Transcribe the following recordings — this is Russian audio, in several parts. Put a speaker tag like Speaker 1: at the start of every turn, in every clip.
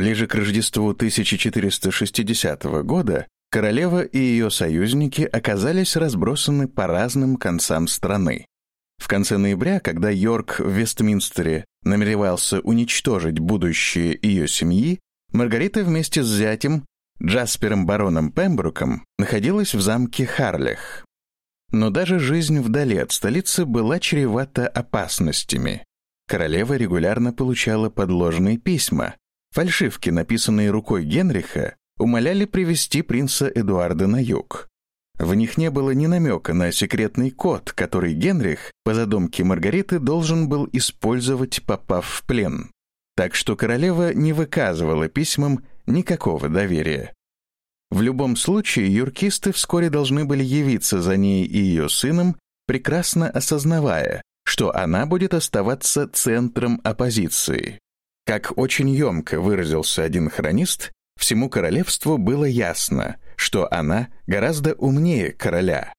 Speaker 1: Ближе к Рождеству 1460 года королева и ее союзники оказались разбросаны по разным концам страны. В конце ноября, когда Йорк в Вестминстере намеревался уничтожить будущее ее семьи, Маргарита вместе с зятем, Джаспером бароном Пембруком, находилась в замке Харлях. Но даже жизнь вдали от столицы была чревата опасностями. Королева регулярно получала подложные письма. Фальшивки, написанные рукой Генриха, умоляли привести принца Эдуарда на юг. В них не было ни намека на секретный код, который Генрих, по задумке Маргариты, должен был использовать, попав в плен. Так что королева не выказывала письмам никакого доверия. В любом случае, юркисты вскоре должны были явиться за ней и ее сыном, прекрасно осознавая, что она будет оставаться центром оппозиции. Как очень емко выразился один хронист, всему королевству было ясно, что она гораздо умнее короля.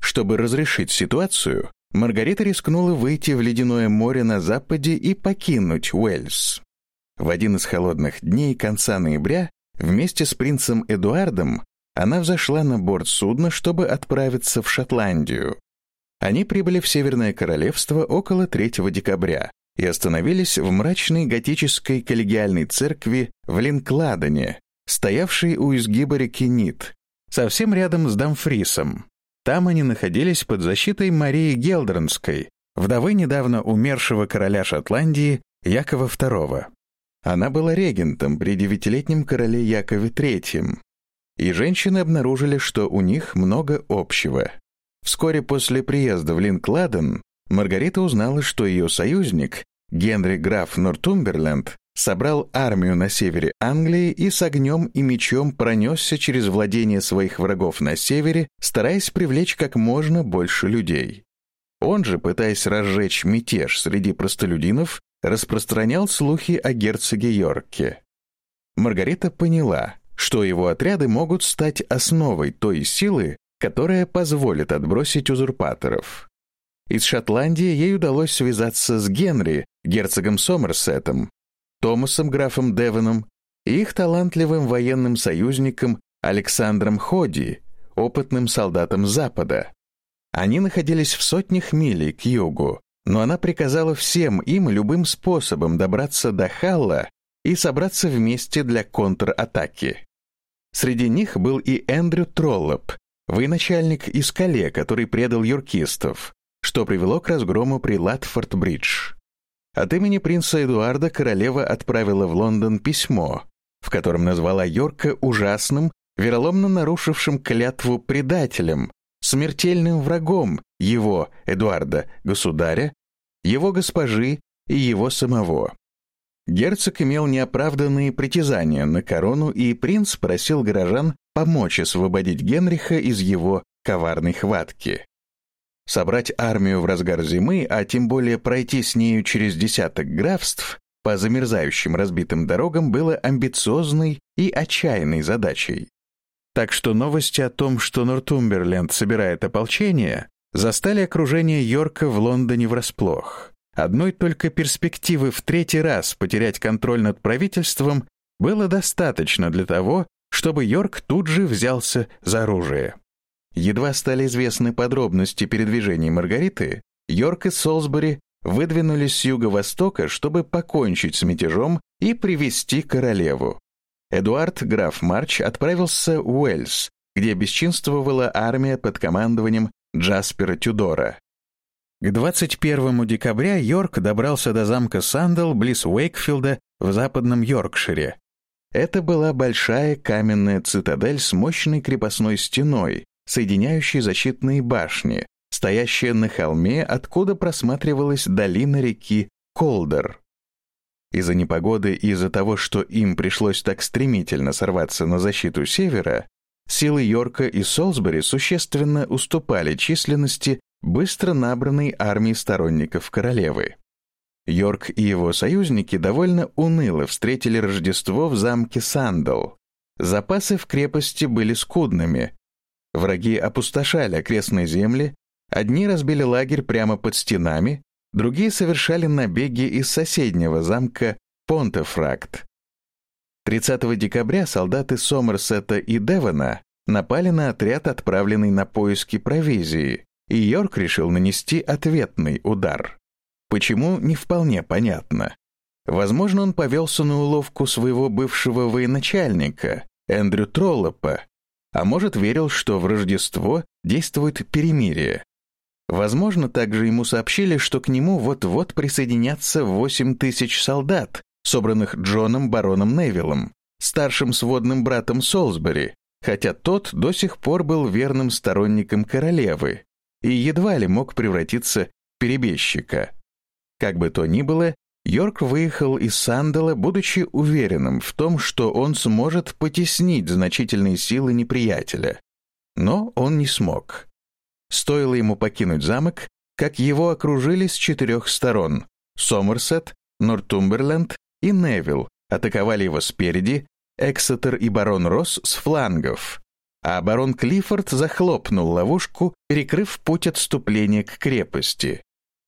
Speaker 1: Чтобы разрешить ситуацию, Маргарита рискнула выйти в ледяное море на западе и покинуть Уэльс. В один из холодных дней конца ноября Вместе с принцем Эдуардом она взошла на борт судна, чтобы отправиться в Шотландию. Они прибыли в Северное Королевство около 3 декабря и остановились в мрачной готической коллегиальной церкви в Линкладене, стоявшей у изгиба реки Нит, совсем рядом с Дамфрисом. Там они находились под защитой Марии Гелдернской, вдовы недавно умершего короля Шотландии Якова II. Она была регентом при девятилетнем короле Якове III, и женщины обнаружили, что у них много общего. Вскоре после приезда в Линкладен Маргарита узнала, что ее союзник, Генри граф Нортумберленд, собрал армию на севере Англии и с огнем и мечом пронесся через владение своих врагов на севере, стараясь привлечь как можно больше людей. Он же, пытаясь разжечь мятеж среди простолюдинов, распространял слухи о герцоге Йорке. Маргарита поняла, что его отряды могут стать основой той силы, которая позволит отбросить узурпаторов. Из Шотландии ей удалось связаться с Генри, герцогом Сомерсетом, Томасом графом Девоном и их талантливым военным союзником Александром Ходи, опытным солдатом Запада. Они находились в сотнях милей к югу, но она приказала всем им любым способом добраться до Халла и собраться вместе для контратаки. Среди них был и Эндрю Троллоп, военачальник из Кале, который предал юркистов, что привело к разгрому при Латфорд-Бридж. От имени принца Эдуарда королева отправила в Лондон письмо, в котором назвала Йорка ужасным, вероломно нарушившим клятву предателем, смертельным врагом его, Эдуарда, государя, его госпожи и его самого. Герцог имел неоправданные притязания на корону, и принц просил горожан помочь освободить Генриха из его коварной хватки. Собрать армию в разгар зимы, а тем более пройти с нею через десяток графств по замерзающим разбитым дорогам было амбициозной и отчаянной задачей. Так что новости о том, что Нортумберленд собирает ополчение, застали окружение Йорка в Лондоне врасплох. Одной только перспективы в третий раз потерять контроль над правительством было достаточно для того, чтобы Йорк тут же взялся за оружие. Едва стали известны подробности передвижений Маргариты, Йорк и Солсбери выдвинулись с юго-востока, чтобы покончить с мятежом и привести королеву. Эдуард, граф Марч, отправился в Уэльс, где бесчинствовала армия под командованием Джаспера Тюдора. К 21 декабря Йорк добрался до замка Сандал близ Уэйкфилда в западном Йоркшире. Это была большая каменная цитадель с мощной крепостной стеной, соединяющей защитные башни, стоящая на холме, откуда просматривалась долина реки Колдер. Из-за непогоды и из-за того, что им пришлось так стремительно сорваться на защиту севера, силы Йорка и Солсбери существенно уступали численности быстро набранной армии сторонников королевы. Йорк и его союзники довольно уныло встретили Рождество в замке Сандал. Запасы в крепости были скудными. Враги опустошали окрестные земли, одни разбили лагерь прямо под стенами, другие совершали набеги из соседнего замка Понтефракт. 30 декабря солдаты Сомерсета и Девона напали на отряд, отправленный на поиски провизии, и Йорк решил нанести ответный удар. Почему, не вполне понятно. Возможно, он повелся на уловку своего бывшего военачальника, Эндрю Троллопа, а может, верил, что в Рождество действует перемирие. Возможно, также ему сообщили, что к нему вот-вот присоединятся 8 тысяч солдат, собранных Джоном Бароном Невиллом, старшим сводным братом Солсбери, хотя тот до сих пор был верным сторонником королевы и едва ли мог превратиться в перебежчика. Как бы то ни было, Йорк выехал из Сандала, будучи уверенным в том, что он сможет потеснить значительные силы неприятеля. Но он не смог. Стоило ему покинуть замок, как его окружили с четырех сторон. Сомерсет, Нортумберленд и Невилл атаковали его спереди, Эксетер и барон Росс с флангов, а барон Клиффорд захлопнул ловушку, перекрыв путь отступления к крепости.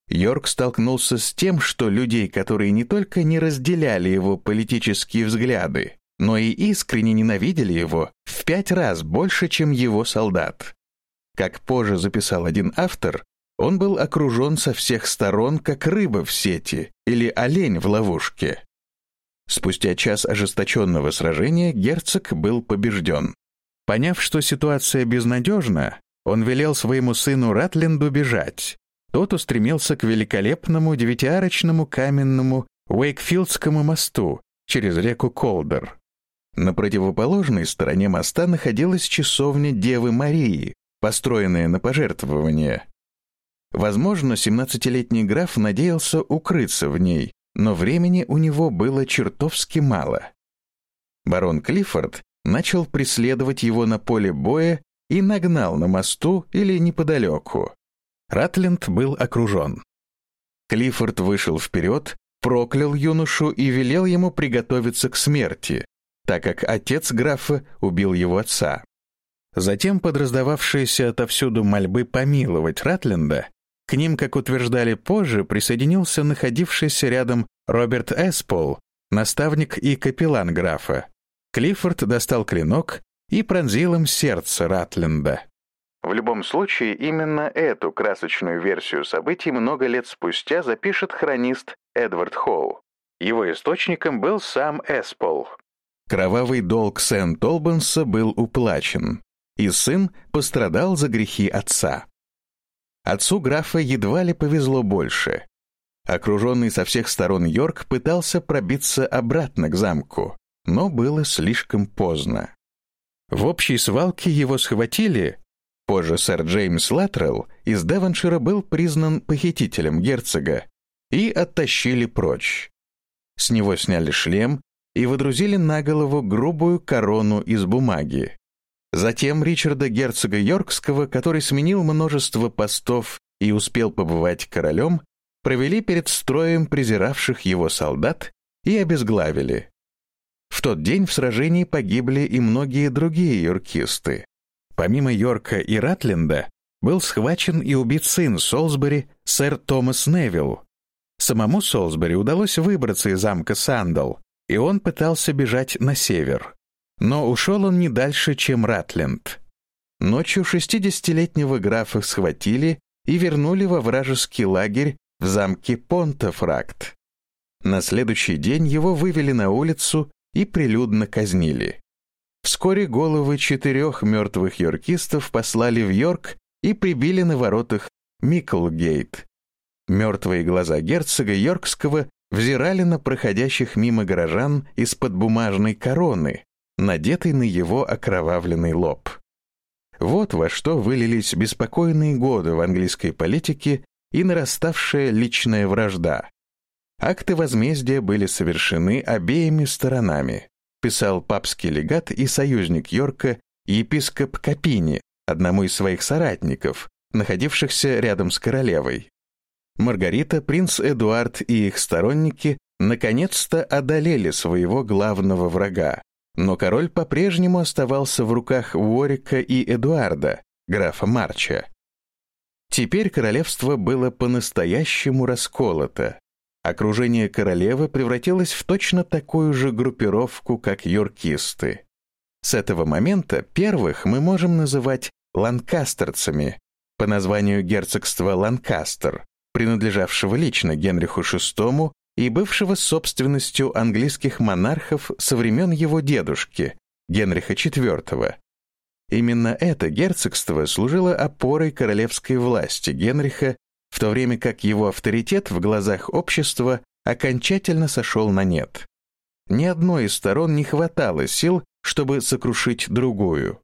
Speaker 1: Йорк столкнулся с тем, что людей, которые не только не разделяли его политические взгляды, но и искренне ненавидели его в пять раз больше, чем его солдат. Как позже записал один автор, он был окружен со всех сторон, как рыба в сети или олень в ловушке. Спустя час ожесточенного сражения герцог был побежден. Поняв, что ситуация безнадежна, он велел своему сыну Ратленду бежать. Тот устремился к великолепному девятиарочному каменному Уэйкфилдскому мосту через реку Колдер. На противоположной стороне моста находилась часовня Девы Марии, построенная на пожертвование. Возможно, 17-летний граф надеялся укрыться в ней, но времени у него было чертовски мало. Барон Клиффорд начал преследовать его на поле боя и нагнал на мосту или неподалеку. Ратленд был окружен. Клиффорд вышел вперед, проклял юношу и велел ему приготовиться к смерти, так как отец графа убил его отца. Затем подраздававшиеся отовсюду мольбы помиловать Ратленда к ним, как утверждали позже, присоединился находившийся рядом Роберт Эспол, наставник и капеллан графа. Клиффорд достал клинок и пронзил им сердце Ратленда. В любом случае, именно эту красочную версию событий много лет спустя запишет хронист Эдвард Хоу. Его источником был сам Эспол. Кровавый долг Сент-Олбанса был уплачен, и сын пострадал за грехи отца. Отцу графа едва ли повезло больше. Окруженный со всех сторон Йорк пытался пробиться обратно к замку, но было слишком поздно. В общей свалке его схватили. Позже сэр Джеймс Латрелл из Девоншира был признан похитителем герцога и оттащили прочь. С него сняли шлем и водрузили на голову грубую корону из бумаги. Затем Ричарда герцога Йоркского, который сменил множество постов и успел побывать королем, провели перед строем презиравших его солдат и обезглавили. В тот день в сражении погибли и многие другие йоркисты. Помимо Йорка и Ратленда, был схвачен и убит сын Солсбери, сэр Томас Невилл. Самому Солсбери удалось выбраться из замка Сандал, и он пытался бежать на север. Но ушел он не дальше, чем Ратленд. Ночью шестидесятилетнего графа схватили и вернули во вражеский лагерь в замке Понтофракт. На следующий день его вывели на улицу и прилюдно казнили. Вскоре головы четырех мертвых йоркистов послали в Йорк и прибили на воротах Миклгейт. Мертвые глаза герцога Йоркского взирали на проходящих мимо горожан из-под бумажной короны, надетый на его окровавленный лоб. Вот во что вылились беспокойные годы в английской политике и нараставшая личная вражда. Акты возмездия были совершены обеими сторонами, писал папский легат и союзник Йорка епископ Капини, одному из своих соратников, находившихся рядом с королевой. Маргарита, принц Эдуард и их сторонники наконец-то одолели своего главного врага, но король по-прежнему оставался в руках Уорика и Эдуарда, графа Марча. Теперь королевство было по-настоящему расколото. Окружение королевы превратилось в точно такую же группировку, как юркисты. С этого момента первых мы можем называть ланкастерцами по названию герцогства Ланкастер, принадлежавшего лично Генриху VI и бывшего собственностью английских монархов со времен его дедушки, Генриха IV. Именно это герцогство служило опорой королевской власти Генриха, в то время как его авторитет в глазах общества окончательно сошел на нет. Ни одной из сторон не хватало сил, чтобы сокрушить другую.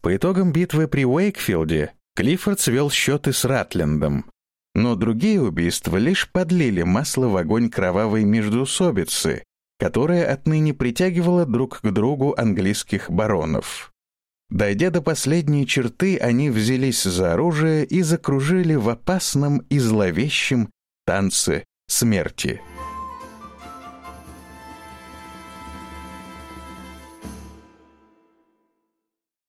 Speaker 1: По итогам битвы при Уэйкфилде Клиффорд свел счеты с Ратлендом, но другие убийства лишь подлили масло в огонь кровавой междоусобицы, которая отныне притягивала друг к другу английских баронов. Дойдя до последней черты, они взялись за оружие и закружили в опасном и зловещем танце смерти.